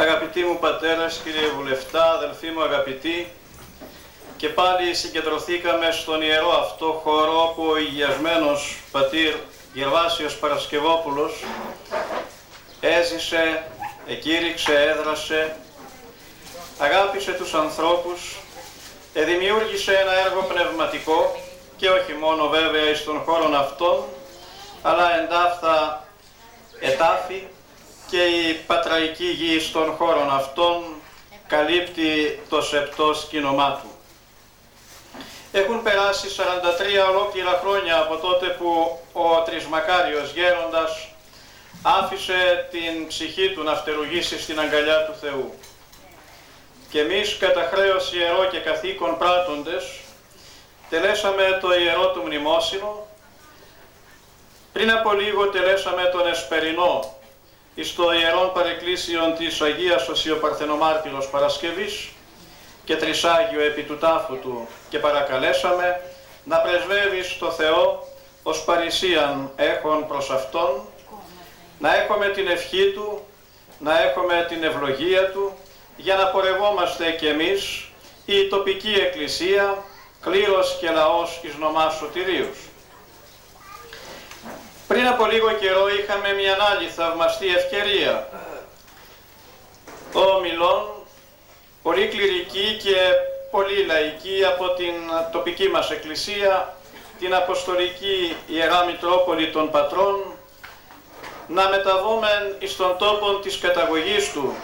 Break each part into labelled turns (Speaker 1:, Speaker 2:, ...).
Speaker 1: Αγαπητοί μου πατέρας, κύριε Βουλευτά, αδελφοί μου αγαπητοί, και πάλι συγκεντρωθήκαμε στον ιερό αυτό χώρο όπου ο υγιασμένος πατήρ Γερβάσιος Παρασκευόπουλος έζησε, εκήρυξε, έδρασε, αγάπησε τους ανθρώπους, δημιούργησε ένα έργο πνευματικό και όχι μόνο βέβαια στον χώρο αυτόν, αλλά εντάφθα ετάφη και η πατραϊκή γη στον χώρο αυτών καλύπτει το σεπτό σκηνομά του. Έχουν περάσει 43 ολόκληρα χρόνια από τότε που ο Τρισμακάριος γέροντας άφησε την ψυχή του να φτερουγήσει στην αγκαλιά του Θεού. Και εμείς κατά χρέος ιερό και καθήκον πράττοντες τελέσαμε το ιερό του μνημόσυνο, πριν από λίγο τελέσαμε τον Εσπερινό στο Ιερόν Παρεκκλήσιον της Αγίας Οσιοπαρθενομάρτυρος Παρασκευής και τρισάγιο επί του τάφου του και παρακαλέσαμε να πρεσβεύεις στο Θεό ως παρησίαν έχων προς Αυτόν, να έχουμε την ευχή Του, να έχουμε την ευλογία Του, για να πορευόμαστε κι εμείς η τοπική εκκλησία, κλήρος και λαός εις νομάς σωτηρίους. Πριν από λίγο καιρό είχαμε μια άλλη θαυμαστή ευκαιρία. Ο Μιλών, πολύ κληρική και πολύ λαϊκή από την τοπική μας εκκλησία, την Αποστολική Ιερά Μητρόπολη των Πατρών, να μεταβούμε εις τον τόπο της καταγωγής του,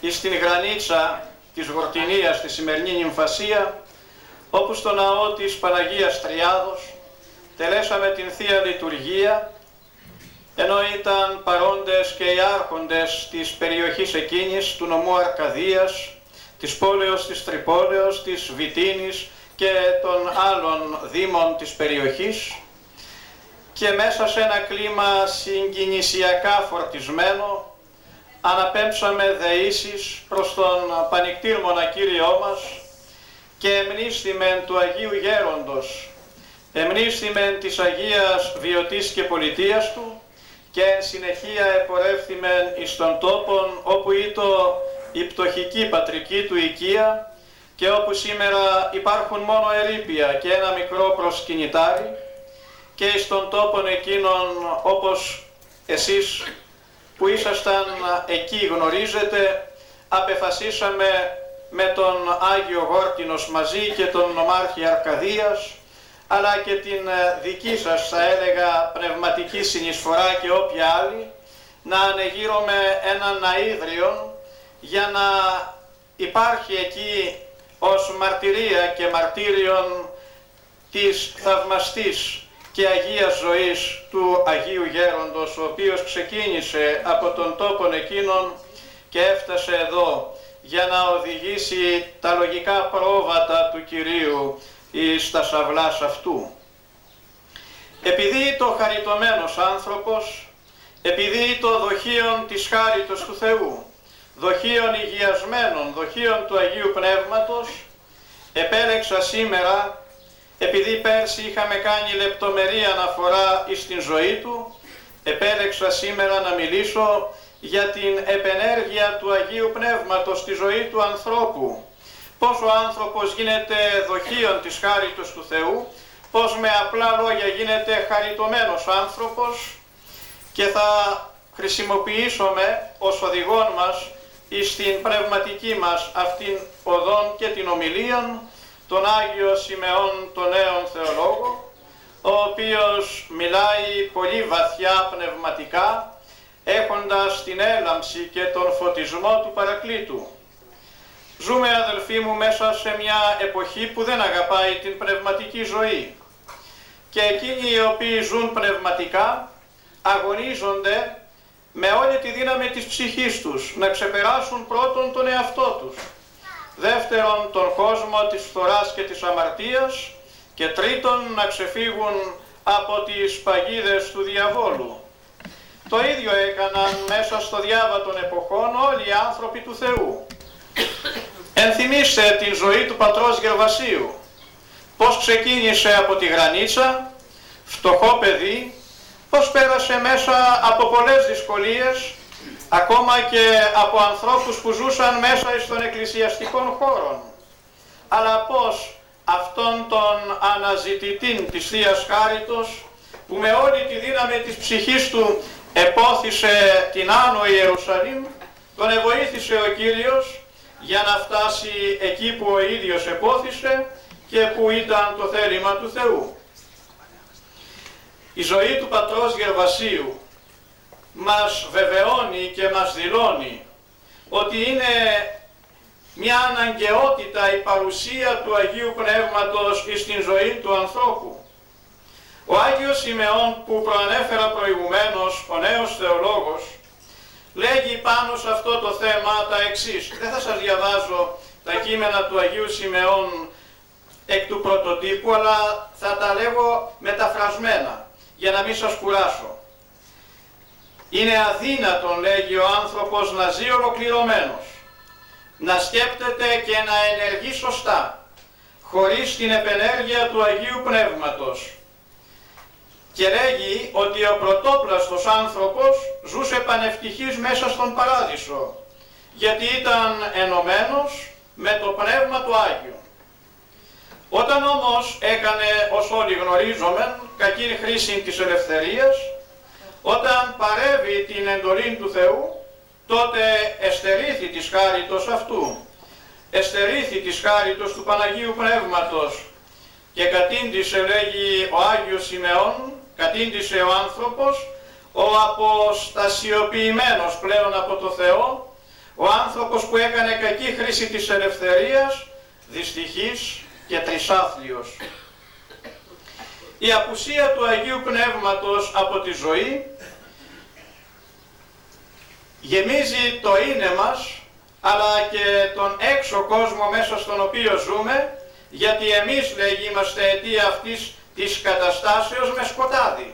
Speaker 1: εις την γρανίτσα της Γορτινίας στη σημερινή νυμφασία, όπου στο ναό της Παναγίας Τριάδος τελέσαμε την Θεία Λειτουργία, ενώ ήταν παρόντες και οι άρχοντες της περιοχής εκείνης του νομού Αρκαδίας, της πόλεως της Τρυπόλεως, της Βιτίνης και των άλλων δήμων της περιοχής. Και μέσα σε ένα κλίμα συγκινησιακά φορτισμένο αναπέμψαμε δεήσεις προς τον πανικτήρμονα Κύριό μας και εμνίστημεν του Αγίου Γέροντος, εμνίστημεν της Αγίας Βιωτής και Πολιτείας Του και εν συνεχεία επορεύθημεν εις τον τόπον όπου ήτο η πτωχική πατρική του οικία και όπου σήμερα υπάρχουν μόνο ερήπια και ένα μικρό προσκυνητάρι και εις τον τόπον εκείνον όπως εσείς που ήσασταν εκεί γνωρίζετε απεφασίσαμε με τον Άγιο Γόρτινος μαζί και τον νομάρχη Αρκαδίας αλλά και την ε, δική σας θα έλεγα πνευματική συνεισφορά και όποια άλλη να ανεγείρουμε έναν αίδριο για να υπάρχει εκεί ως μαρτυρία και μαρτύριον της θαυμαστής και Αγίας ζωής του Αγίου Γέροντος, ο οποίος ξεκίνησε από τον τόπον εκείνον και έφτασε εδώ για να οδηγήσει τα λογικά πρόβατα του Κυρίου εις τα σαυλάς αυτού. Επειδή το χαριτωμένος άνθρωπος, επειδή το δοχείον της χάριτος του Θεού, δοχείων υγιασμένων, δοχείων του Αγίου Πνεύματος, επέλεξα σήμερα, επειδή πέρσι είχαμε κάνει λεπτομερή αναφορά εις την ζωή του, επέλεξα σήμερα να μιλήσω για την επενέργεια του Αγίου Πνεύματος στη ζωή του ανθρώπου, πώς ο άνθρωπος γίνεται δοχείον της χάριτος του Θεού, πώς με απλά λόγια γίνεται χαριτωμένος άνθρωπος και θα χρησιμοποιήσουμε ως οδηγόν μας στην πνευματική μας αυτήν οδόν και την ομιλία τον Άγιο Σιμεών τον νέον θεολόγο, ο οποίος μιλάει πολύ βαθιά πνευματικά, έχοντας την έλαμψη και τον φωτισμό του Παρακλήτου. Ζούμε αδελφοί μου μέσα σε μια εποχή που δεν αγαπάει την πνευματική ζωή και εκείνοι οι οποίοι ζουν πνευματικά αγωνίζονται με όλη τη δύναμη της ψυχής τους να ξεπεράσουν πρώτον τον εαυτό τους, δεύτερον τον κόσμο της φθοράς και της αμαρτίας και τρίτον να ξεφύγουν από τις παγίδες του διαβόλου. Το ίδιο έκαναν μέσα στο διάβα των εποχών όλοι οι άνθρωποι του Θεού. Ενθυμίστε την ζωή του πατρός Γερβασίου, πώς ξεκίνησε από τη γρανίτσα, φτωχό παιδί, πώς πέρασε μέσα από πολλές δυσκολίες, ακόμα και από ανθρώπους που ζούσαν μέσα των εκκλησιαστικών χώρων. Αλλά πώς αυτόν τον αναζητητή της Θείας Χάριτος που με όλη τη δύναμη της ψυχής του επόθησε την Άνω Ιερουσαλήμ, τον εβοήθησε ο Κύριος για να φτάσει εκεί που ο ίδιος επόθησε και που ήταν το θέλημα του Θεού. Η ζωή του πατρός Γερβασίου μας βεβαιώνει και μας δηλώνει ότι είναι μια αναγκαιότητα η παρουσία του Αγίου Πνεύματος στην ζωή του ανθρώπου. Ο Άγιος Σιμεών που προανέφερα προηγουμένως, ο νέος θεολόγος, λέγει πάνω σε αυτό το θέμα τα εξής. Δεν θα σας διαβάζω τα κείμενα του Αγίου Σιμεών εκ του πρωτοτύπου, αλλά θα τα λέγω μεταφρασμένα, για να μην σας κουράσω. Είναι αδύνατον, λέγει ο άνθρωπος, να ζει ολοκληρωμένος, να σκέπτεται και να ενεργεί σωστά, χωρίς την επενέργεια του Αγίου Πνεύματος. Και λέγει ότι ο πρωτόπλαστος άνθρωπος ζούσε πανευτυχής μέσα στον Παράδεισο, γιατί ήταν ενωμένος με το Πνεύμα του Άγιου. Όταν όμως έκανε, ως όλοι γνωρίζομεν, κακή χρήση της ελευθερίας, όταν παρεύει την εντολή του Θεού, τότε εστερήθη της χάριτος αυτού, εστερήθη της χάριτος του Παναγίου Πνεύματος και κατήντησε, λέγει ο Άγιος Σιμεών, κατήντησε ο άνθρωπος, ο αποστασιοποιημένος πλέον από το Θεό, ο άνθρωπος που έκανε κακή χρήση της ελευθερίας, δυστυχής και τρισάθλιος. Η απουσία του Αγίου Πνεύματος από τη ζωή γεμίζει το είναι μας, αλλά και τον έξω κόσμο μέσα στον οποίο ζούμε, γιατί εμείς λέγει είμαστε αιτία αυτής της καταστάσεως με σκοτάδι.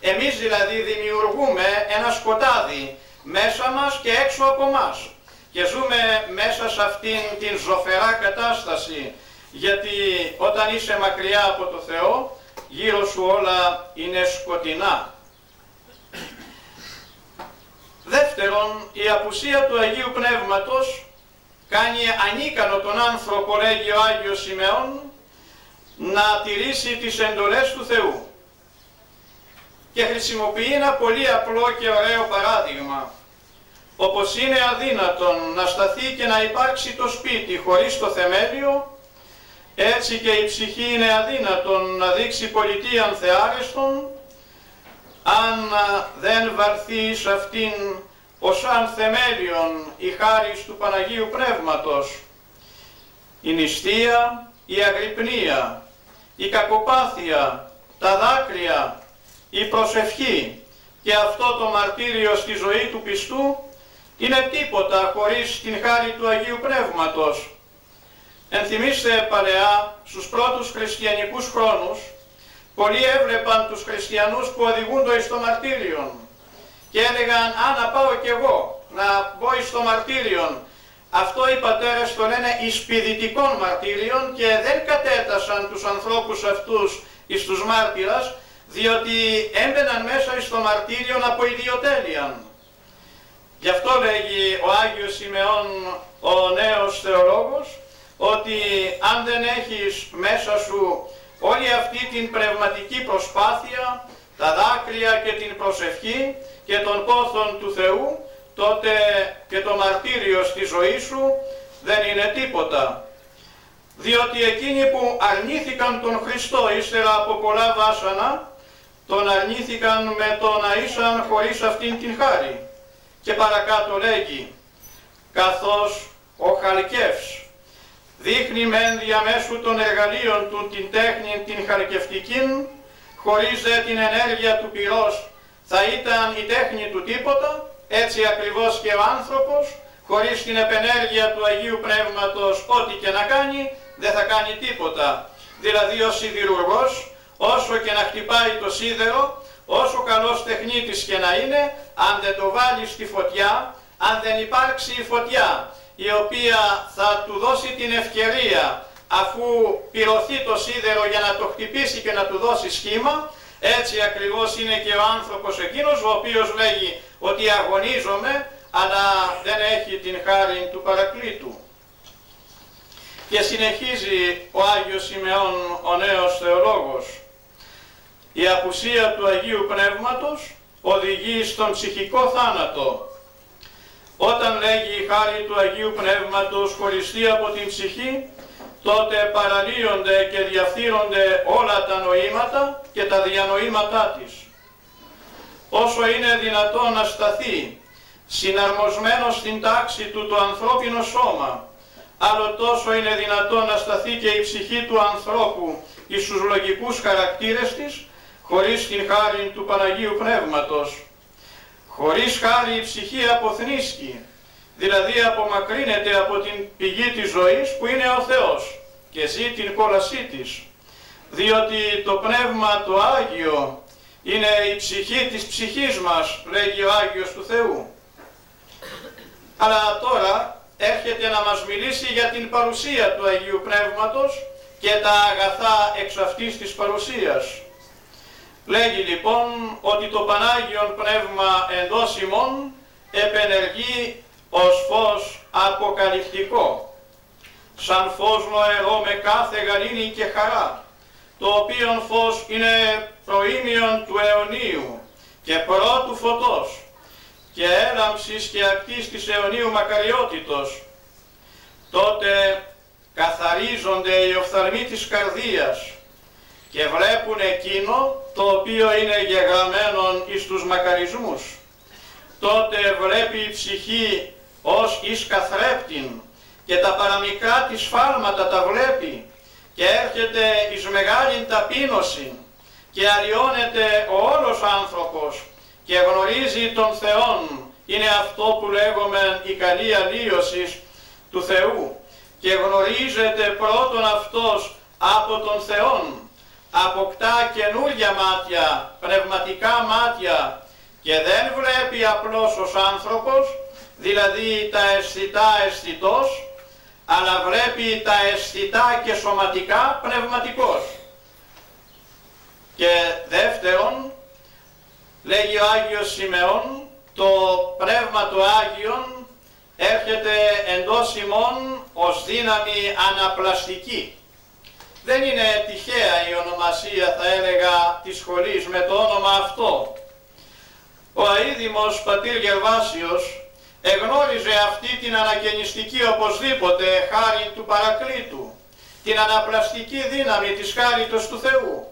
Speaker 1: Εμείς δηλαδή δημιουργούμε ένα σκοτάδι μέσα μας και έξω από μας και ζούμε μέσα σε αυτήν την ζωφερά κατάσταση γιατί όταν είσαι μακριά από το Θεό γύρω σου όλα είναι σκοτεινά. Δεύτερον, η απουσία του Αγίου Πνεύματος κάνει ανίκανο τον άνθρωπο, λέγει ο Άγιος Σιμεών, να τηρήσει τις εντολές του Θεού. Και χρησιμοποιεί ένα πολύ απλό και ωραίο παράδειγμα. Όπως είναι αδύνατον να σταθεί και να υπάρξει το σπίτι χωρίς το θεμέλιο, έτσι και η ψυχή είναι αδύνατον να δείξει πολιτείαν θεάρεστον, αν δεν βαρθεί σε αυτήν ως αν θεμέλιον η χάρις του Παναγίου Πνεύματος. Η νηστεία, η αγρυπνία, η κακοπάθεια, τα δάκρυα, η προσευχή και αυτό το μαρτύριο στη ζωή του πιστού είναι τίποτα χωρίς την χάρη του Αγίου Πνεύματος. Ενθυμίστε παλαιά στους πρώτους χριστιανικούς χρόνους, πολλοί έβλεπαν τους χριστιανούς που οδηγούνται εις το μαρτύριον και έλεγαν «Α, να πάω κι εγώ, να μπω εις το μαρτύριον». Αυτό οι πατέρες το λένε «εισπηδητικών μαρτύριων» και δεν κατέτασαν τους ανθρώπους αυτούς εις τους μάρτυρας, διότι έμπαιναν μέσα εις το μαρτύριον από ιδιοτέλειαν. Γι' αυτό λέγει ο Άγιος Σιμεών, ο νέος θεολόγος, ότι αν δεν έχεις μέσα σου όλη αυτή την πνευματική προσπάθεια, τα δάκρυα και την προσευχή και τον πόθον του Θεού, τότε και το μαρτύριο στη ζωή σου δεν είναι τίποτα. Διότι εκείνοι που αρνήθηκαν τον Χριστό ύστερα από πολλά βάσανα, τον αρνήθηκαν με το να ήσαν χωρίς αυτήν την χάρη. Και παρακάτω λέγει, καθώς ο Χαλκεύς δείχνει μεν διαμέσου των εργαλείων του την τέχνη την χαρκευτική, χωρίς δε την ενέργεια του πυρός θα ήταν η τέχνη του τίποτα, έτσι ακριβώς και ο άνθρωπος, χωρίς την επενέργεια του Αγίου Πνεύματος ό,τι και να κάνει, δεν θα κάνει τίποτα. Δηλαδή ο σιδηρουργός, όσο και να χτυπάει το σίδερο, όσο καλός τεχνίτης και να είναι, αν δεν το βάλει στη φωτιά, αν δεν υπάρξει η φωτιά, η οποία θα του δώσει την ευκαιρία αφού πυρωθεί το σίδερο για να το χτυπήσει και να του δώσει σχήμα, έτσι ακριβώς είναι και ο άνθρωπος εκείνος ο οποίος λέγει ότι αγωνίζομαι αλλά δεν έχει την χάρη του παρακλήτου. Και συνεχίζει ο Άγιος Σιμεών ο νέος θεολόγος. Η απουσία του Αγίου Πνεύματος οδηγεί στον ψυχικό θάνατο. Όταν λέγει η χάρη του Αγίου Πνεύματος χωριστεί από την ψυχή, τότε παραλύονται και διαφθείρονται όλα τα νοήματα και τα διανοήματά της. Όσο είναι δυνατόν να σταθεί συναρμοσμένος στην τάξη του το ανθρώπινο σώμα, άλλο τόσο είναι δυνατόν να σταθεί και η ψυχή του ανθρώπου εις τους λογικούς χαρακτήρες της, χωρίς την χάρη του Παναγίου Πνεύματος. Χωρίς χάρη η ψυχή αποθνίσκει, δηλαδή απομακρύνεται από την πηγή της ζωής που είναι ο Θεός και ζει την κόλασή της, διότι το Πνεύμα το Άγιο είναι η ψυχή της ψυχής μας, λέγει ο Άγιος του Θεού. Αλλά τώρα έρχεται να μας μιλήσει για την παρουσία του Αγίου Πνεύματος και τα αγαθά εξ αυτής της παρουσίας. Λέγει λοιπόν ότι το Πανάγιον Πνεύμα εντός ημών επενεργεί ως φως αποκαλυπτικό, σαν φως νοερό με κάθε γαλήνη και χαρά, το οποίο φως είναι προήμιον του αιωνίου και πρώτου φωτός και έλαμψης και ακτής της αιωνίου μακαριότητος, τότε καθαρίζονται οι οφθαλμοί της καρδίας και βλέπουν εκείνο το οποίο είναι γεγραμμένον εις τους μακαρισμούς. Τότε βλέπει η ψυχή ως εις καθρέπτην και τα παραμικρά της φάλματα τα βλέπει και έρχεται εις μεγάλη ταπείνωση και αλλοιώνεται ο όλος άνθρωπος και γνωρίζει τον Θεόν. Είναι αυτό που λέγουμε η καλή αλλίωσης του Θεού και γνωρίζεται πρώτον αυτός από τον Θεόν. Αποκτά καινούργια μάτια, πνευματικά μάτια και δεν βλέπει απλώς ως άνθρωπος, δηλαδή τα αισθητά αισθητός, αλλά βλέπει τα αισθητά και σωματικά πνευματικός. Και δεύτερον, λέγει ο Άγιος Σιμεών, το Πνεύμα του Άγιον έρχεται εντός ημών ως δύναμη αναπλαστική. Δεν είναι τυχαία η ονομασία θα έλεγα της σχολής με το όνομα αυτό. Ο αίδημος πατήρ Γερβάσιος εγνώριζε αυτή την ανακαινιστική οπωσδήποτε χάρη του παρακλήτου, την αναπλαστική δύναμη της χάριτος του Θεού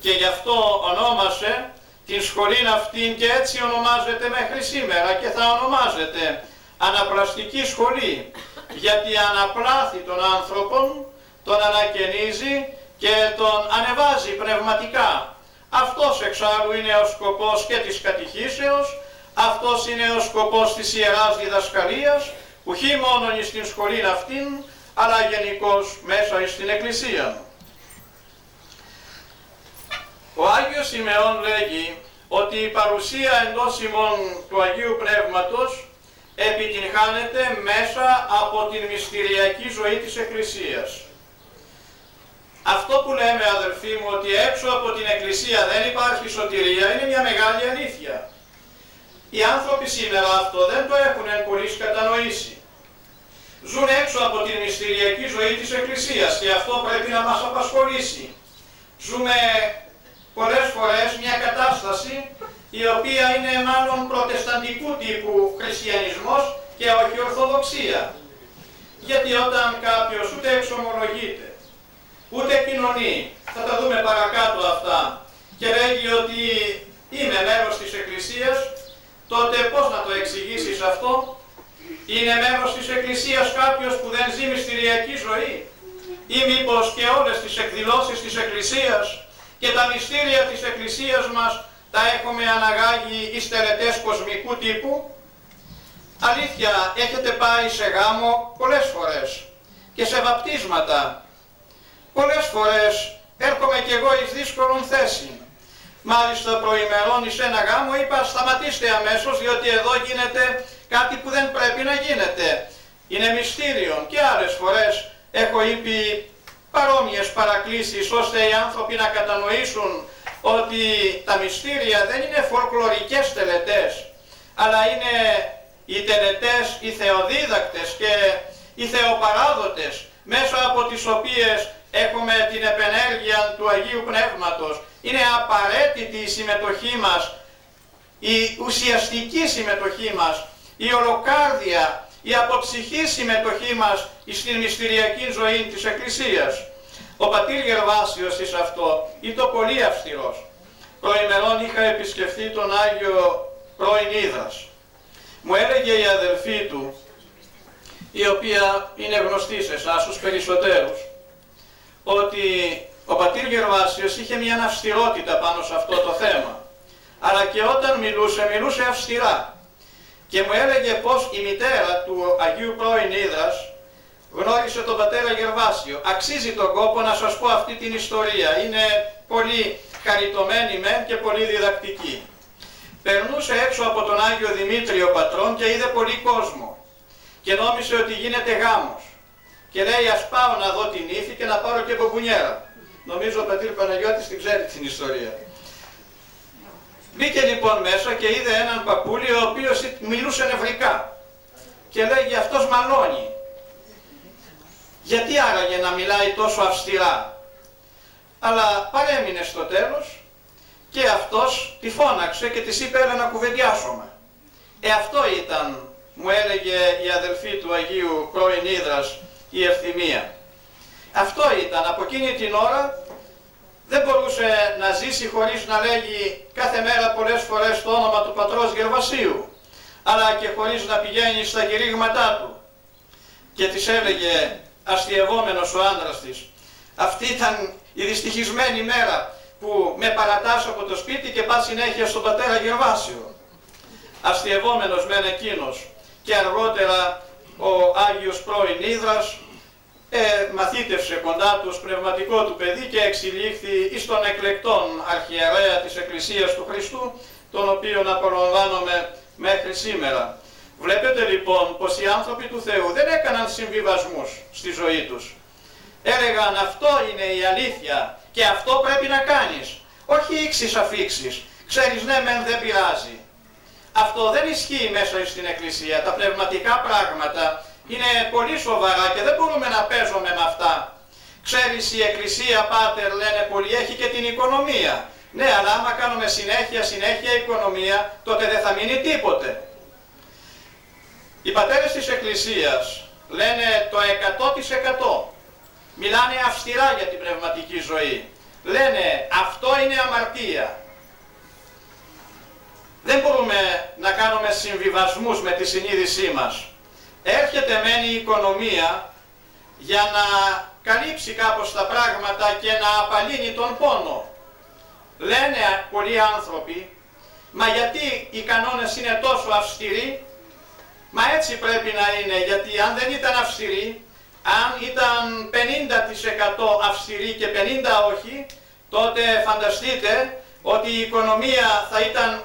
Speaker 1: και γι' αυτό ονόμασε την σχολήν αυτήν και έτσι ονομάζεται μέχρι σήμερα και θα ονομάζεται αναπλαστική σχολή γιατί αναπλάθει τον άνθρωπον τον ανακαινίζει και τον ανεβάζει πνευματικά. Αυτός εξάλλου είναι ο σκοπός και της κατηχήσεως, αυτός είναι ο σκοπός της Ιεράς Διδασκαλίας, που χει μόνο στην σχολή αυτήν, αλλά γενικώς μέσα στην Εκκλησία. Ο Άγιος Σιμεών λέγει ότι η παρουσία εντός ημών του Αγίου Πνεύματος επιτυγχάνεται μέσα από την μυστηριακή ζωή της Εκκλησίας. Αυτό που λέμε αδελφοί μου ότι έξω από την Εκκλησία δεν υπάρχει σωτηρία είναι μια μεγάλη αλήθεια. Οι άνθρωποι σήμερα αυτό δεν το έχουν εν πολλής κατανοήσει. Ζουν έξω από την μυστηριακή ζωή της Εκκλησίας και αυτό πρέπει να μας απασχολήσει. Ζούμε πολλές φορές μια κατάσταση η οποία είναι μάλλον προτεσταντικού τύπου χριστιανισμός και όχι ορθοδοξία. Γιατί όταν κάποιος ούτε εξομολογείται, ούτε κοινωνεί. Θα τα δούμε παρακάτω αυτά. Και λέγει ότι είμαι μέρος της Εκκλησίας, τότε πώς να το εξηγήσεις αυτό; Είναι μέρος της Εκκλησίας κάποιος που δεν ζει μυστηριακή ζωή; Ή μήπως και όλες τις εκδηλώσεις της Εκκλησίας και τα μυστήρια της Εκκλησίας μας τα έχουμε αναγάγει εις τελετές κοσμικού τύπου; Αλήθεια, έχετε πάει σε γάμο πολλές φορές και σε βαπτίσματα Πολλές φορές έρχομαι κι εγώ εις δύσκολον θέση. Μάλιστα προημερών σε ένα γάμο είπα σταματήστε αμέσως διότι εδώ γίνεται κάτι που δεν πρέπει να γίνεται. Είναι μυστήριο και άλλες φορές έχω είπε παρόμοιες παρακλήσεις ώστε οι άνθρωποι να κατανοήσουν ότι τα μυστήρια δεν είναι φορκλωρικές τελετές αλλά είναι οι τελετές, οι θεοδίδακτες και οι θεοπαράδοτες μέσα από τις οποίες έχουμε την επενέργεια του Αγίου Πνεύματος. Είναι απαραίτητη η συμμετοχή μας, η ουσιαστική συμμετοχή μας, η ολοκάρδια, η αποψυχή συμμετοχή μας στην μυστηριακή ζωή της Εκκλησίας. Ο πατήρ Γερβάσιος εις αυτό ήταν πολύ αυστηρός. Προημερών είχα επισκεφθεί τον Άγιο πρώην Μου έλεγε η αδελφή του, η οποία είναι γνωστή σε εσάς τους περισσότερους, ότι ο πατήρ Γερβάσιος είχε μια αυστηρότητα πάνω σε αυτό το θέμα. Αλλά και όταν μιλούσε, μιλούσε αυστηρά. Και μου έλεγε πως η μητέρα του Αγίου πρώην γνώρισε τον πατέρα Γερβάσιο. Αξίζει τον κόπο να σας πω αυτή την ιστορία. Είναι πολύ χαριτωμένη μεν και πολύ διδακτική. Περνούσε έξω από τον Άγιο Δημήτριο Πατρόν και είδε πολύ κόσμο και νόμισε ότι γίνεται γάμος. Και λέει ας πάω να δω την ύφη και να πάρω και κοκουνιέρα. Νομίζω ο πατήρ Παναγιώτης την ξέρει την ιστορία. Μπήκε λοιπόν μέσα και είδε έναν παππούλι ο οποίος μιλούσε νευρικά και λέγει αυτός μαλώνει. Γιατί άραγε να μιλάει τόσο αυστηρά; Αλλά παρέμεινε στο τέλος και αυτός τη φώναξε και της είπε έλα να κουβεντιάσουμε. Ε αυτό ήταν, μου έλεγε η αδελφή του Αγίου πρώην Ήδρας, η ευθυμία. Αυτό ήταν, από εκείνη την ώρα δεν μπορούσε να ζήσει χωρίς να λέγει κάθε μέρα πολλές φορές το όνομα του πατρός Γερβασίου, αλλά και χωρίς να πηγαίνει στα κηρύγματά του. Και της έλεγε αστειευόμενος ο άντρας της, αυτή ήταν η δυστυχισμένη μέρα που με παρατάσω από το σπίτι και πας συνέχεια στον πατέρα Γερβάσιο. Αστειευόμενος μεν εκείνος και αργότερα ο Άγιος πρώην Ήδρας ε, μαθήτευσε κοντά του πνευματικό του παιδί και εξελίχθη εις τον εκλεκτόν αρχιερέα της Εκκλησίας του Χριστού, τον οποίον απολαμβάνομαι μέχρι σήμερα. Βλέπετε λοιπόν πως οι άνθρωποι του Θεού δεν έκαναν συμβιβασμούς στη ζωή τους. Έλεγαν αυτό είναι η αλήθεια και αυτό πρέπει να κάνεις. Όχι ήξεις αφήξεις. Ξέρεις ναι μεν δεν πειράζει. Αυτό δεν ισχύει μέσα στην Εκκλησία. Τα πνευματικά πράγματα είναι πολύ σοβαρά και δεν μπορούμε να παίζουμε με αυτά. Ξέρεις η Εκκλησία Πάτερ λένε πολλοί έχει και την οικονομία. Ναι αλλά άμα κάνουμε συνέχεια συνέχεια οικονομία τότε δεν θα μείνει τίποτε. Οι πατέρες της Εκκλησίας λένε το 100% μιλάνε αυστηρά για την πνευματική ζωή. Λένε αυτό είναι αμαρτία. Δεν μπορούμε να κάνουμε συμβιβασμούς με τη συνείδησή μας. Έρχεται μένει η οικονομία για να καλύψει κάπως τα πράγματα και να απαλύνει τον πόνο. Λένε πολλοί άνθρωποι, μα γιατί οι κανόνες είναι τόσο αυστηροί, μα έτσι πρέπει να είναι, γιατί αν δεν ήταν αυστηροί, αν ήταν 50% αυστηροί και 50% όχι, τότε φανταστείτε ότι η οικονομία θα ήταν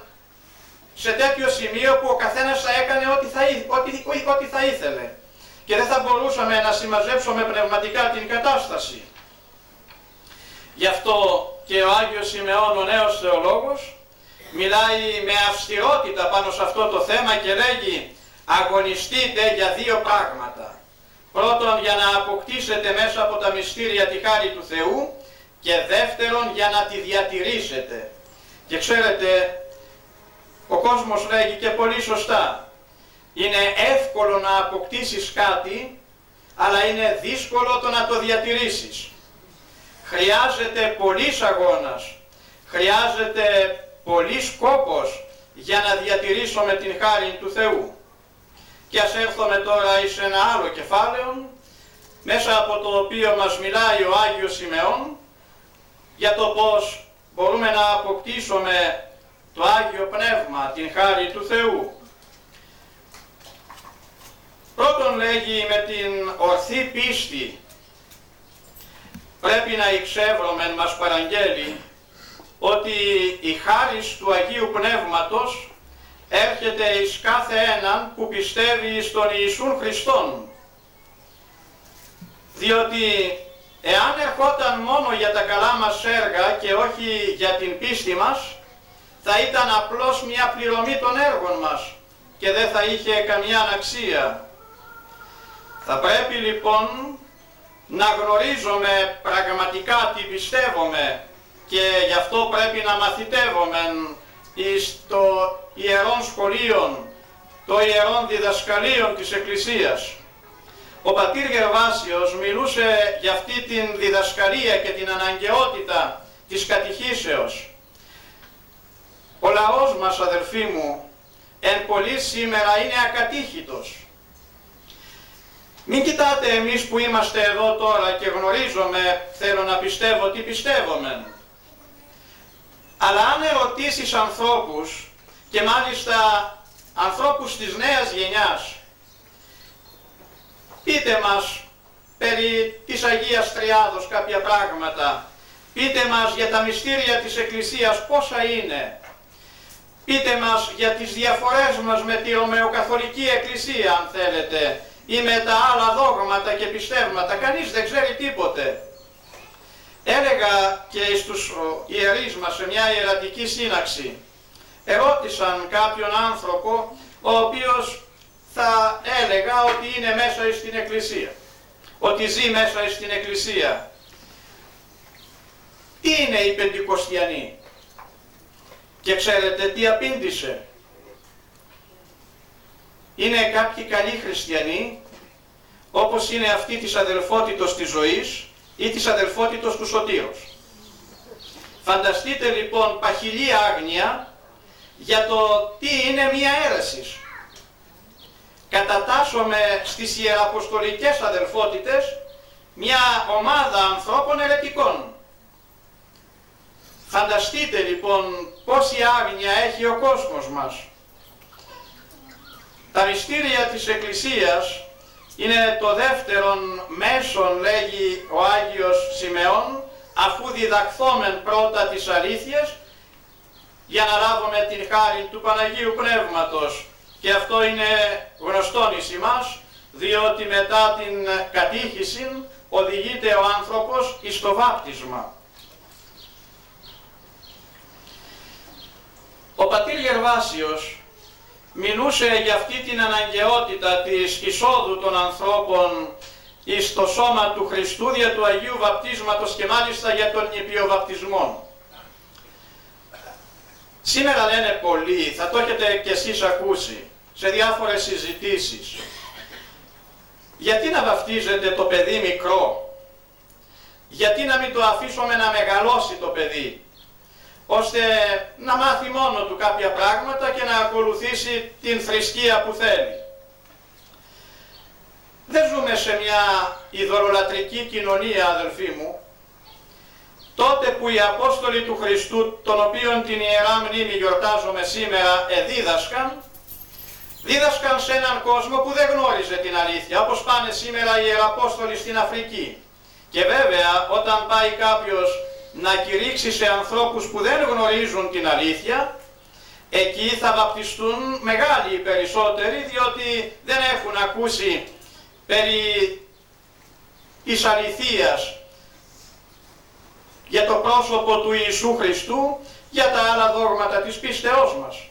Speaker 1: σε τέτοιο σημείο που ο καθένας θα έκανε ό,τι θα, ό,τι, ό,τι θα ήθελε και δεν θα μπορούσαμε να συμμαζέψουμε πνευματικά την κατάσταση. Γι' αυτό και ο Άγιος Σιμεών, ο νέος θεολόγος, μιλάει με αυστηρότητα πάνω σε αυτό το θέμα και λέγει αγωνιστείτε για δύο πράγματα. Πρώτον για να αποκτήσετε μέσα από τα μυστήρια τη χάρη του Θεού και δεύτερον για να τη διατηρήσετε. Και ξέρετε ο κόσμος λέγει και πολύ σωστά, είναι εύκολο να αποκτήσεις κάτι, αλλά είναι δύσκολο το να το διατηρήσεις. Χρειάζεται πολύς αγώνας, χρειάζεται πολύς κόπος για να διατηρήσουμε την χάρη του Θεού. Και ας έρθουμε τώρα εις ένα άλλο κεφάλαιο, μέσα από το οποίο μας μιλάει ο Άγιος Σιμεών, για το πώς μπορούμε να αποκτήσουμε το Άγιο Πνεύμα, την χάρη του Θεού. Πρώτον λέγει με την ορθή πίστη πρέπει να εξεύρωμεν μας παραγγέλει ότι η χάρη του Αγίου Πνεύματος έρχεται εις κάθε έναν που πιστεύει στον Ιησούν Χριστόν. Διότι εάν ερχόταν μόνο για τα καλά μας έργα και όχι για την πίστη μας, θα ήταν απλώς μια πληρωμή των έργων μας. και δεν θα είχε καμιά αναξία. Θα πρέπει λοιπόν να γνωρίζουμε πραγματικά τι πιστεύουμε και γι' αυτό πρέπει να μαθητεύουμε το ιερών σχολείων, το ιερών διδασκαλίων της Εκκλησίας. Ο πατήρ Γερβάσιος μιλούσε για αυτή την διδασκαλία και την αναγκαιότητα της κατηχήσεως. Ο λαός μας αδελφοί μου εν πολύ σήμερα είναι ακατήχητος. Μην κοιτάτε εμείς που είμαστε εδώ τώρα και γνωρίζουμε, θέλω να πιστεύω τι πιστεύουμε. Αλλά αν ερωτήσεις ανθρώπους και μάλιστα ανθρώπους της νέας γενιάς, πείτε μας περί της Αγίας Τριάδος κάποια πράγματα, πείτε μας για τα μυστήρια της Εκκλησίας πόσα είναι, πείτε μας για τις διαφορές μας με τη Ρωμαιοκαθολική Εκκλησία αν θέλετε, ή με τα άλλα δόγματα και πιστεύματα, κανείς δεν ξέρει τίποτε. Έλεγα και στους ιερείς μας σε μια ιερατική σύναξη, ερώτησαν κάποιον άνθρωπο ο οποίος θα έλεγα ότι είναι μέσα στην Εκκλησία, ότι ζει μέσα στην Εκκλησία. Τι είναι οι Πεντηκοστιανοί; Και ξέρετε τι απήντησε. Είναι κάποιοι καλοί χριστιανοί όπως είναι αυτή της αδελφότητος της ζωής ή της αδελφότητος του σωτήρος. Φανταστείτε λοιπόν παχυλή άγνοια για το τι είναι μία αίρεσης. Κατατάσσομαι στις ιεραποστολικές αδελφότητες μια ομάδα ανθρώπων ερετικών. Φανταστείτε λοιπόν πόση άγνοια έχει ο κόσμος μας. Τα μυστήρια της Εκκλησίας είναι το δεύτερον μέσον λέγει ο Άγιος Σιμεών αφού διδαχθόμεν πρώτα τις αλήθειες για να λάβουμε την χάρη του Παναγίου Πνεύματος και αυτό είναι γνωστόν εις εμάς διότι μετά την κατήχηση οδηγείται ο άνθρωπος εις το βάπτισμα. Ο πατήρ Γερβάσιος μιλούσε για αυτή την αναγκαιότητα της εισόδου των ανθρώπων εις το σώμα του Χριστού δια του Αγίου Βαπτίσματος και μάλιστα για τον νηπιοβαπτισμό. Σήμερα λένε πολλοί, θα το έχετε κι εσείς ακούσει, σε διάφορες συζητήσεις. Γιατί να βαφτίζετε το παιδί μικρό, γιατί να μην το αφήσουμε να μεγαλώσει το παιδί, ώστε να μάθει μόνο του κάποια πράγματα και να ακολουθήσει την θρησκεία που θέλει. Δεν ζούμε σε μια ειδωλολατρική κοινωνία αδελφοί μου, τότε που οι Απόστολοι του Χριστού, των οποίων την Ιερά Μνήμη γιορτάζουμε σήμερα, εδίδασκαν, δίδασκαν σε έναν κόσμο που δεν γνώριζε την αλήθεια, όπως πάνε σήμερα οι Ιεραπόστολοι στην Αφρική. Και βέβαια όταν πάει κάποιος να κηρύξει σε ανθρώπους που δεν γνωρίζουν την αλήθεια, εκεί θα βαπτιστούν μεγάλοι οι περισσότεροι, διότι δεν έχουν ακούσει περί της αληθείας για το πρόσωπο του Ιησού Χριστού, για τα άλλα δόγματα της πίστεώς μας.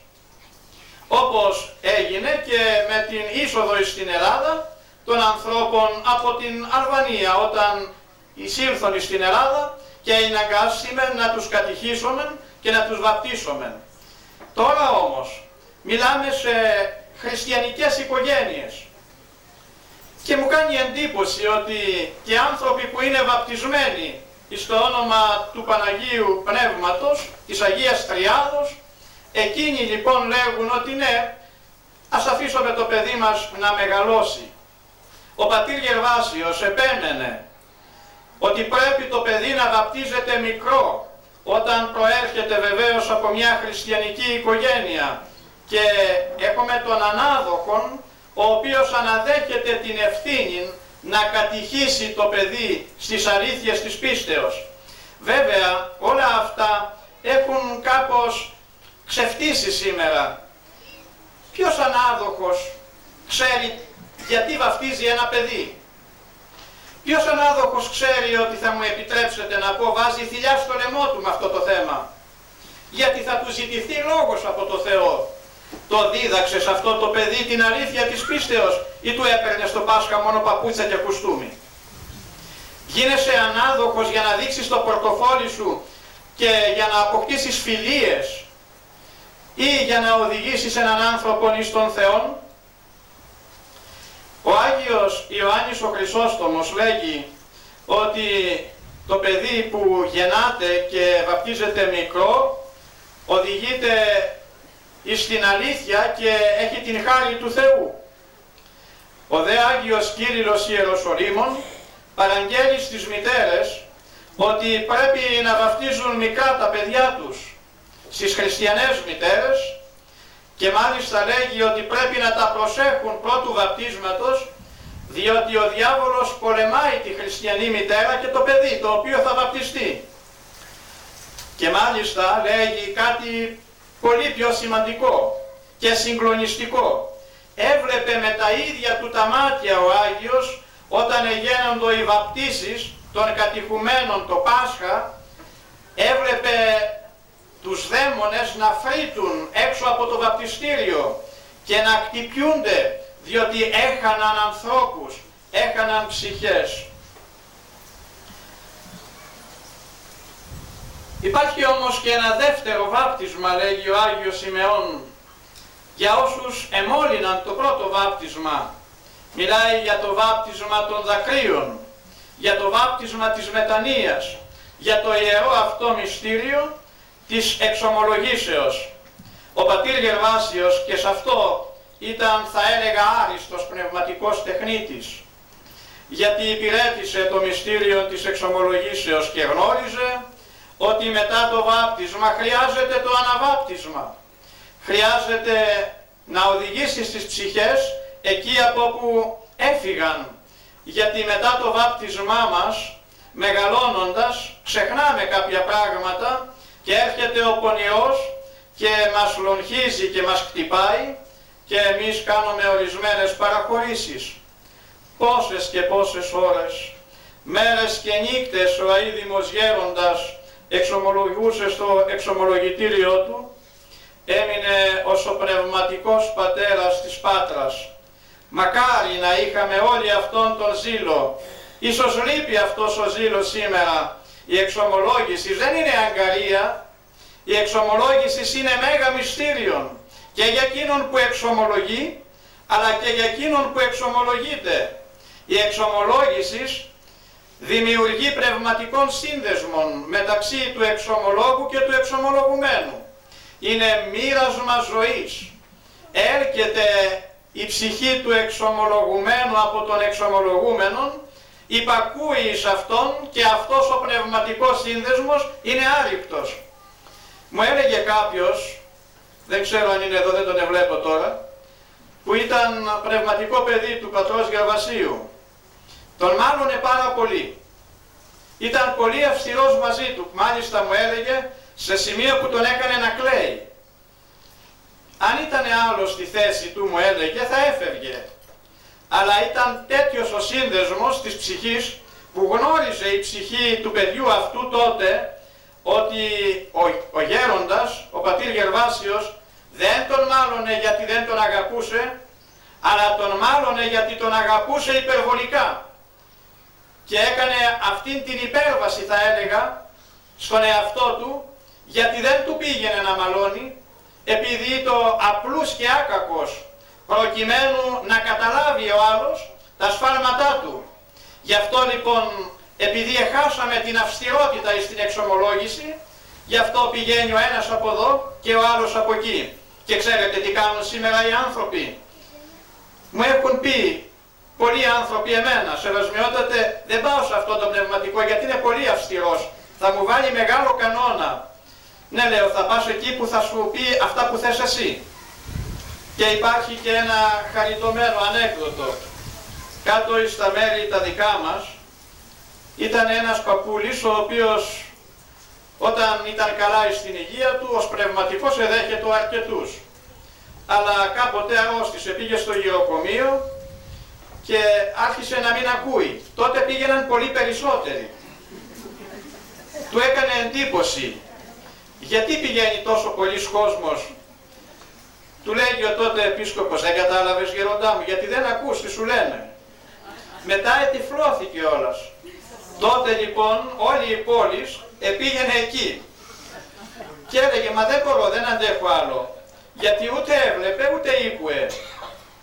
Speaker 1: Όπως έγινε και με την είσοδο στην Ελλάδα των ανθρώπων από την Αλβανία, όταν εισήλθον στην Ελλάδα και αναγκάσιμε να τους κατηχήσουμε και να τους βαπτίσουμε. Τώρα όμως μιλάμε σε χριστιανικές οικογένειες και μου κάνει εντύπωση ότι και άνθρωποι που είναι βαπτισμένοι στο όνομα του Παναγίου Πνεύματος, της Αγίας Τριάδος, εκείνοι λοιπόν λέγουν ότι ναι, ας αφήσουμε το παιδί μας να μεγαλώσει. Ο πατήρ Γερβάσιος επέμενε ότι πρέπει το παιδί να βαπτίζεται μικρό όταν προέρχεται βεβαίως από μια χριστιανική οικογένεια και έχουμε τον ανάδοχον ο οποίος αναδέχεται την ευθύνη να κατηχήσει το παιδί στις αλήθειες της πίστεως. Βέβαια όλα αυτά έχουν κάπως ξεφτύσει σήμερα. Ποιος ανάδοχος ξέρει γιατί βαφτίζει ένα παιδί; Ποιος ανάδοχος ξέρει ότι θα μου επιτρέψετε να πω βάζει θηλιά στο λαιμό του με αυτό το θέμα; Γιατί θα του ζητηθεί λόγος από το Θεό. το δίδαξες σε αυτό το παιδί την αλήθεια της πίστεως ή του έπαιρνες στο Πάσχα μόνο παπούτσα και κουστούμι; Γίνεσαι ανάδοχος για να δείξεις το πορτοφόλι σου και για να αποκτήσεις φιλίες ή για να οδηγήσεις έναν άνθρωπο εις τον Θεόν; Ο Άγιος Ιωάννης ο Χρυσόστομος λέγει ότι το παιδί που γεννάται και βαπτίζεται μικρό οδηγείται στην αλήθεια και έχει την χάρη του Θεού. Ο δε Άγιος Κύριλλος Ιεροσορήμων παραγγέλει στις μητέρες ότι πρέπει να βαφτίζουν μικρά τα παιδιά τους στις χριστιανές μητέρες και μάλιστα λέγει ότι πρέπει να τα προσέχουν πρώτου βαπτίσματος διότι ο διάβολος πολεμάει τη χριστιανή μητέρα και το παιδί το οποίο θα βαπτιστεί. Και μάλιστα λέγει κάτι πολύ πιο σημαντικό και συγκλονιστικό. Έβλεπε με τα ίδια του τα μάτια ο Άγιος όταν εγένοντο οι βαπτίσεις των κατηχουμένων το Πάσχα έβλεπε τους δαίμονες να φρύτουν έξω από το βαπτιστήριο και να κτυπιούνται διότι έχαναν ανθρώπους, έχαναν ψυχές. Υπάρχει όμως και ένα δεύτερο βάπτισμα, λέγει ο Άγιος Σιμεών, για όσους εμόλυναν το πρώτο βάπτισμα. Μιλάει για το βάπτισμα των δακρύων, για το βάπτισμα της μετανοίας, για το ιερό αυτό μυστήριο της εξομολογήσεως. Ο πατήρ Γερβάσιος και σε αυτό ήταν θα έλεγα άριστος πνευματικός τεχνίτης γιατί υπηρέτησε το μυστήριο της εξομολογήσεως και γνώριζε ότι μετά το βάπτισμα χρειάζεται το αναβάπτισμα. Χρειάζεται να οδηγήσεις στις ψυχές εκεί από όπου έφυγαν. Γιατί μετά το βάπτισμά μας, μεγαλώνοντας, ξεχνάμε κάποια πράγματα και έρχεται ο πονηρός και μας λονχίζει και μας χτυπάει και εμείς κάνουμε ορισμένες παραχωρήσεις. Πόσες και πόσες ώρες, μέρες και νύχτες ο αίδημος γέροντας εξομολογούσε στο εξομολογητήριό του, έμεινε ως ο πνευματικός πατέρας της Πάτρας. Μακάρι να είχαμε όλοι αυτόν τον ζήλο. Ίσως λείπει αυτός ο ζήλος σήμερα. Η εξομολόγηση δεν είναι αγκαρία, η εξομολόγηση είναι μέγα μυστήριον και για εκείνον που εξομολογεί, αλλά και για εκείνον που εξομολογείται. Η εξομολόγησης δημιουργεί πνευματικών σύνδεσμων μεταξύ του εξομολόγου και του εξομολογουμένου. Είναι μοίρασμα ζωής. Έρχεται η ψυχή του εξομολογουμένου από τον εξομολογούμενο, υπακούει σε αυτόν και αυτός ο πνευματικός σύνδεσμος είναι άρρηκτος. Μου έλεγε κάποιος, δεν ξέρω αν είναι εδώ, δεν τον ευλέπω τώρα, που ήταν πνευματικό παιδί του πατρός Γερβασίου. Τον μάλωνε πάρα πολύ. Ήταν πολύ αυστηρός μαζί του. Μάλιστα μου έλεγε σε σημείο που τον έκανε να κλαίει. Αν ήταν άλλο στη θέση του μου έλεγε θα έφευγε. Αλλά ήταν τέτοιος ο σύνδεσμος της ψυχής που γνώριζε η ψυχή του παιδιού αυτού τότε ότι ο, ο γέροντας, ο πατήρ Γερβάσιος δεν τον μάλωνε γιατί δεν τον αγαπούσε αλλά τον μάλωνε γιατί τον αγαπούσε υπερβολικά και έκανε αυτήν την υπέρβαση θα έλεγα στον εαυτό του γιατί δεν του πήγαινε να μαλώνει επειδή το απλούς και άκακος προκειμένου να καταλάβει ο άλλος τα σφάλματά του. Γι' αυτό λοιπόν επειδή εχάσαμε την αυστηρότητα στην εξομολόγηση γι' αυτό πηγαίνει ο ένας από εδώ και ο άλλος από εκεί. Και ξέρετε τι κάνουν σήμερα οι άνθρωποι. Μου έχουν πει πολλοί άνθρωποι εμένα, σεβασμιότατε, δεν πάω σε αυτό το πνευματικό γιατί είναι πολύ αυστηρός. Θα μου βάλει μεγάλο κανόνα. Ναι λέω, θα πας εκεί που θα σου πει αυτά που θες εσύ. Και υπάρχει και ένα χαριτωμένο ανέκδοτο. Κάτω στα μέρη τα δικά μας ήταν ένας παππούλης ο οποίος όταν ήταν καλά στην υγεία του ως πνευματικός εδέχεται αρκετούς. Αλλά κάποτε αρρώστησε, πήγε στο γυροκομείο και άρχισε να μην ακούει. Τότε πήγαιναν πολύ περισσότεροι. Του έκανε εντύπωση. Γιατί πηγαίνει τόσο πολλοί κόσμος Του λέγει ο τότε επίσκοπος, δεν κατάλαβες γεροντά μου, γιατί δεν ακούς τι σου λένε. Μετά ετυφλώθηκε όλας. Τότε λοιπόν όλη η πόλη επήγαινε εκεί. Και έλεγε, μα δεν μπορώ, δεν αντέχω άλλο. Γιατί ούτε έβλεπε, ούτε ήκουε.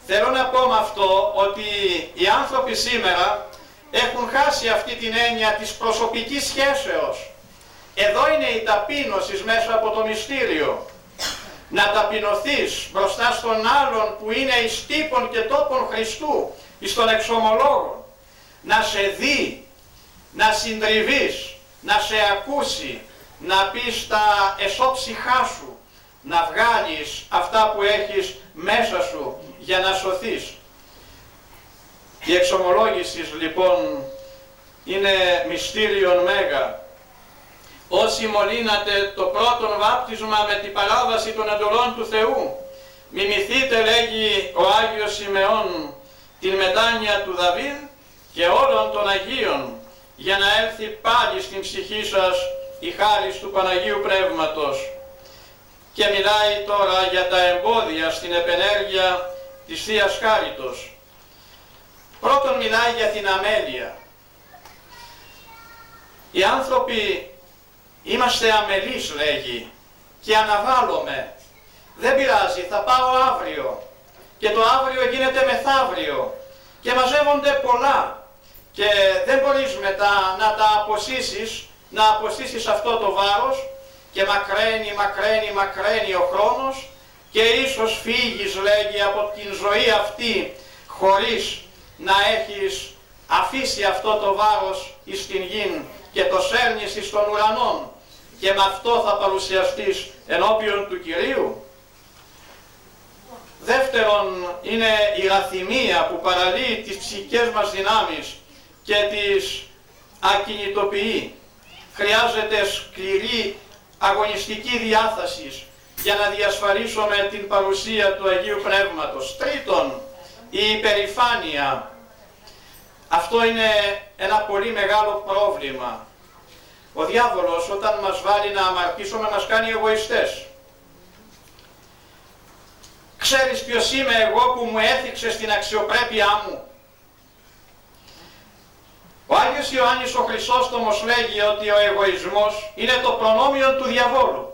Speaker 1: Θέλω να πω με αυτό ότι οι άνθρωποι σήμερα έχουν χάσει αυτή την έννοια της προσωπικής σχέσεως. Εδώ είναι η ταπείνωσης μέσα από το μυστήριο. Να ταπεινωθείς μπροστά στον άλλον που είναι εις τύπων και τόπων Χριστού, εις τον εξομολόγο. Να σε δει, να συντριβείς, να σε ακούσει, να πεις τα εσώψυχά σου, να βγάλεις αυτά που έχεις μέσα σου για να σωθείς. Η εξομολόγηση λοιπόν είναι μυστήριον μέγα. Όσοι μολύνατε το πρώτον βάπτισμα με την παράβαση των εντολών του Θεού, μιμηθείτε λέγει ο Άγιος Σιμεών την μετάνοια του Δαβίδ και όλων των Αγίων για να έρθει πάλι στην ψυχή σας η χάρις του Παναγίου Πνεύματος. Και μιλάει τώρα για τα εμπόδια στην επενέργεια της Θείας Χάριτος. Πρώτον μιλάει για την αμέλεια. Οι άνθρωποι είμαστε αμελείς λέγει και αναβάλλουμε. Δεν πειράζει, θα πάω αύριο και το αύριο γίνεται μεθαύριο και μαζεύονται πολλά και δεν μπορείς μετά να τα αποσύσεις, να αποσύσεις αυτό το βάρος και μακραίνει, μακραίνει, μακραίνει ο χρόνος και ίσως φύγεις λέγει από την ζωή αυτή χωρίς να έχεις αφήσει αυτό το βάρος εις την γη και το σέρνεις εις τον ουρανό και με αυτό θα παρουσιαστείς ενώπιον του Κυρίου. Δεύτερον είναι η ραθυμία που παραλύει τις ψυχικές μας δυνάμεις και τις ακινητοποιεί. Χρειάζεται σκληρή αγωνιστική διάθεσης για να διασφαλίσουμε την παρουσία του Αγίου Πνεύματος. Τρίτον, η υπερηφάνεια. Αυτό είναι ένα πολύ μεγάλο πρόβλημα. Ο διάβολος όταν μας βάλει να αμαρτήσουμε μας κάνει εγωιστές. Ξέρεις ποιος είμαι εγώ που μου έθιξε στην αξιοπρέπειά μου; Ο Άγιος Ιωάννης ο Χρυσόστομος λέγει ότι ο εγωισμός είναι το προνόμιο του διαβόλου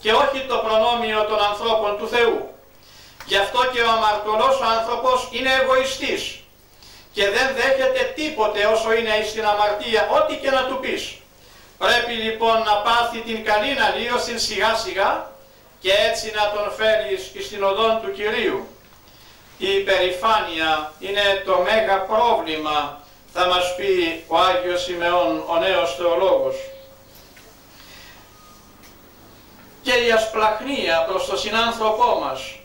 Speaker 1: και όχι το προνόμιο των ανθρώπων του Θεού. Γι' αυτό και ο αμαρτωλός άνθρωπος είναι εγωιστής και δεν δέχεται τίποτε όσο είναι στην αμαρτία, ό,τι και να του πεις. Πρέπει λοιπόν να πάθει την καλή αλλίωση σιγά σιγά και έτσι να τον φέρεις στην οδόν του Κυρίου. Η υπερηφάνεια είναι το μέγα πρόβλημα, θα μας πει ο Άγιος Σιμεών, ο νέος θεολόγος. Και η ασπλαχνία προς τον συνάνθρωπό μας,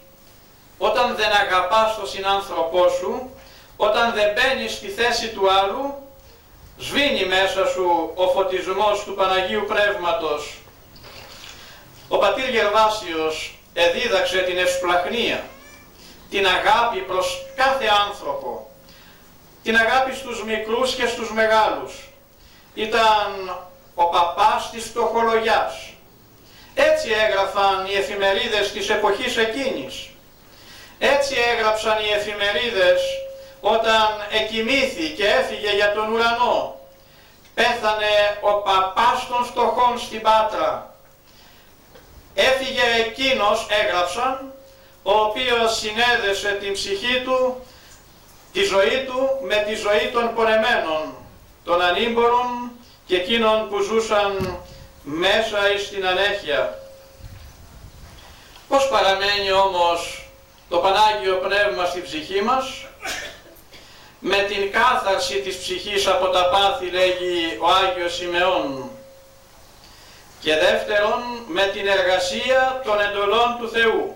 Speaker 1: όταν δεν αγαπάς τον συνάνθρωπό σου, όταν δεν μπαίνεις στη θέση του άλλου, σβήνει μέσα σου ο φωτισμός του Παναγίου Πνεύματος. Ο πατήρ Γερβάσιος εδίδαξε την ευσπλαχνία, την αγάπη προς κάθε άνθρωπο, την αγάπη στους μικρούς και στους μεγάλους. Ήταν ο παπάς της φτωχολογιάς. Έτσι έγραφαν οι εφημερίδες της εποχής εκείνης. Έτσι έγραψαν οι εφημερίδες όταν εκοιμήθη και έφυγε για τον ουρανό. Πέθανε ο παπάς των φτωχών στην Πάτρα. Έφυγε εκείνος, έγραψαν, ο οποίος συνέδεσε την ψυχή του, τη ζωή του με τη ζωή των πονεμένων, των ανήμπορων και εκείνων που ζούσαν μέσα στην ανέχεια. Πώς παραμένει όμως το Πανάγιο Πνεύμα στη ψυχή μας, με την κάθαρση της ψυχής από τα πάθη λέγει ο Άγιος Σιμεών και δεύτερον με την εργασία των εντολών του Θεού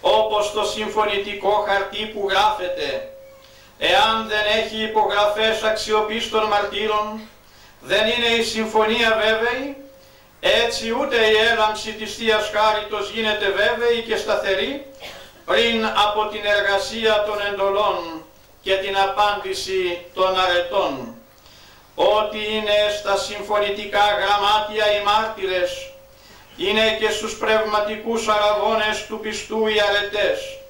Speaker 1: όπως το συμφωνητικό χαρτί που γράφεται εάν δεν έχει υπογραφές αξιοπίστων μαρτύρων δεν είναι η συμφωνία βέβαιη έτσι ούτε η έλαμψη της Θείας Χάριτος γίνεται βέβαιη και σταθερή πριν από την εργασία των εντολών και την απάντηση των αρετών. Ότι είναι στα συμφωνητικά γραμμάτια οι μάρτυρες, είναι και στους πνευματικούς αραβώνες του πιστού οι αρετές.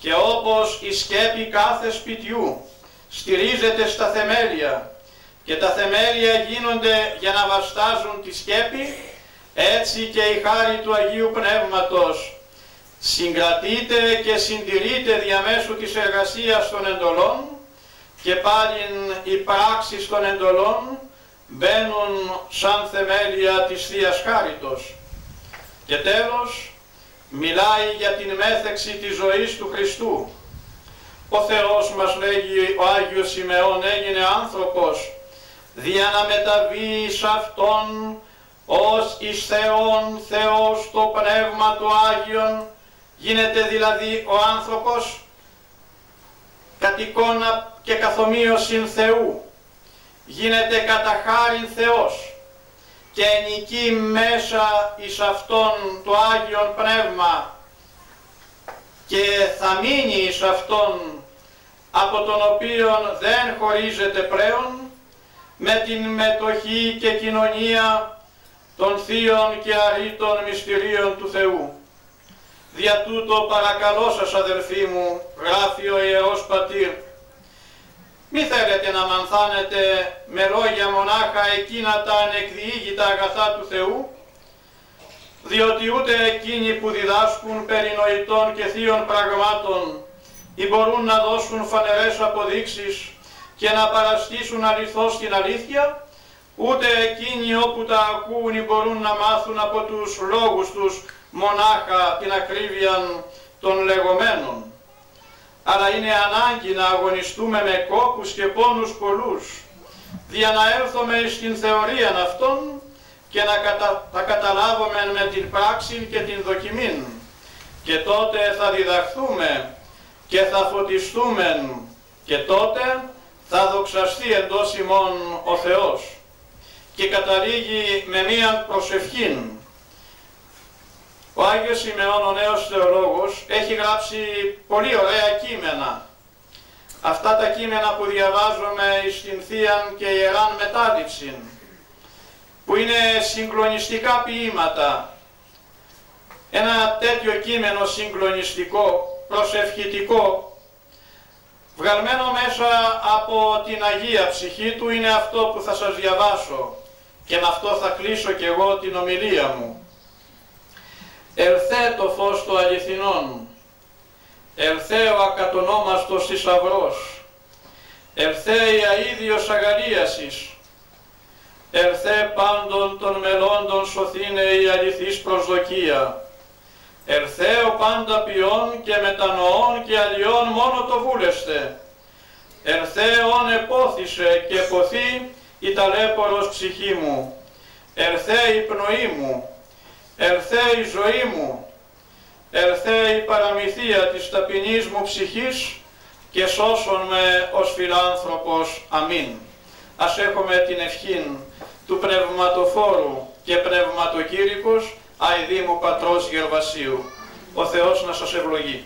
Speaker 1: Και όπως η σκέπη κάθε σπιτιού στηρίζεται στα θεμέλια και τα θεμέλια γίνονται για να βαστάζουν τη σκέπη, έτσι και η χάρη του Αγίου Πνεύματος συγκρατείται και συντηρείται διαμέσου της εργασίας των εντολών και πάλι οι πράξεις των εντολών μπαίνουν σαν θεμέλια της Θείας Χάριτος. Και τέλος, μιλάει για την μέθεξη της ζωής του Χριστού. Ο Θεός μας λέγει ο Άγιος Σιμεών έγινε άνθρωπος δια να μεταβεί εις Αυτόν ως εις Θεόν Θεός το Πνεύμα του Άγιον. Γίνεται δηλαδή ο άνθρωπος κατ' εικόνα και καθομοίωσιν Θεού. Γίνεται κατά χάριν Θεός και νικεί μέσα εις Αυτόν το Άγιον Πνεύμα και θα μείνει εις Αυτόν από τον οποίο δεν χωρίζεται πλέον με την μετοχή και κοινωνία των θείων και αρήτων μυστηρίων του Θεού. Δια τούτο παρακαλώ σας αδελφοί μου, γράφει ο Ιερός Πατήρ, μη θέλετε να μανθάνετε με λόγια μονάχα εκείνα τα ανεκδιήγητα αγαθά του Θεού, διότι ούτε εκείνοι που διδάσκουν περί νοητών και θείων πραγμάτων ή μπορούν να δώσουν φανερές αποδείξεις και να παραστήσουν αληθώς την αλήθεια, ούτε εκείνοι όπου τα ακούν ή μπορούν να μάθουν από τους λόγους τους μονάχα την ακρίβεια των λεγόμενων αλλά είναι ανάγκη να αγωνιστούμε με κόπους και πόνους πολλούς, για να έρθουμε στην θεωρία αυτών και να κατα... τα καταλάβουμε με την πράξη και την δοκιμή. Και τότε θα διδαχθούμε και θα φωτιστούμε και τότε θα δοξαστεί εντός ημών ο Θεός. Και καταλήγει με μία προσευχή ο Άγιος Σιμεών, ο νέος θεολόγος, έχει γράψει πολύ ωραία κείμενα. Αυτά τα κείμενα που διαβάζουμε στην Θείαν και Ιεράν Μετάληψη, που είναι συγκλονιστικά ποίηματα. Ένα τέτοιο κείμενο συγκλονιστικό, προσευχητικό, βγαλμένο μέσα από την Αγία Ψυχή του είναι αυτό που θα σας διαβάσω και με αυτό θα κλείσω και εγώ την ομιλία μου. Ελθέ το φως του αληθινών, ελθέ ο ακατονόμαστος θησαυρός, ελθέ η αίδιος αγαλίασης, ελθέ πάντων των μελώντων σωθήνε η αληθής προσδοκία, ελθέ ο πάντα ποιών και μετανοών και αλλιών μόνο το βούλεστε, ελθέ όν επόθησε και ποθεί η ταλέπορος ψυχή μου, ελθέ η πνοή μου, Ερθέ η ζωή μου, ερθέ η παραμυθία της ταπεινής μου ψυχής και σώσον με ως φιλάνθρωπος. Αμήν. Ας έχουμε την ευχή του πνευματοφόρου και πνευματοκήρυκος αηδήμου πατρός Γερβασίου. Ο Θεός να σας ευλογεί.